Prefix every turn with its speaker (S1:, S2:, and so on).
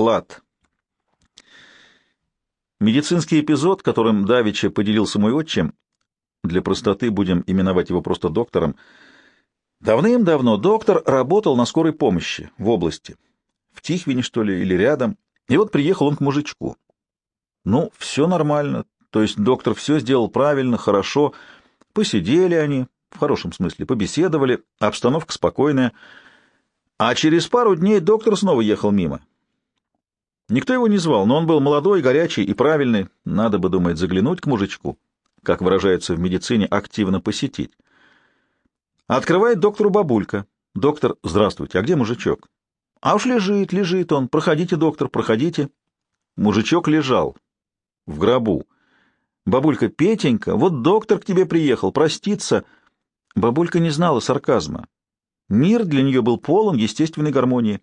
S1: лад. Медицинский эпизод, которым Давича поделился мой отчим, для простоты будем именовать его просто доктором, давным-давно доктор работал на скорой помощи в области, в Тихвине, что ли, или рядом, и вот приехал он к мужичку. Ну, все нормально, то есть доктор все сделал правильно, хорошо, посидели они, в хорошем смысле, побеседовали, обстановка спокойная, а через пару дней доктор снова ехал мимо. Никто его не звал, но он был молодой, горячий и правильный. Надо бы, думает, заглянуть к мужичку, как выражается в медицине, активно посетить. Открывает доктору бабулька. Доктор, здравствуйте, а где мужичок? А уж лежит, лежит он. Проходите, доктор, проходите. Мужичок лежал в гробу. Бабулька, Петенька, вот доктор к тебе приехал, проститься. Бабулька не знала сарказма. Мир для нее был полон естественной гармонии.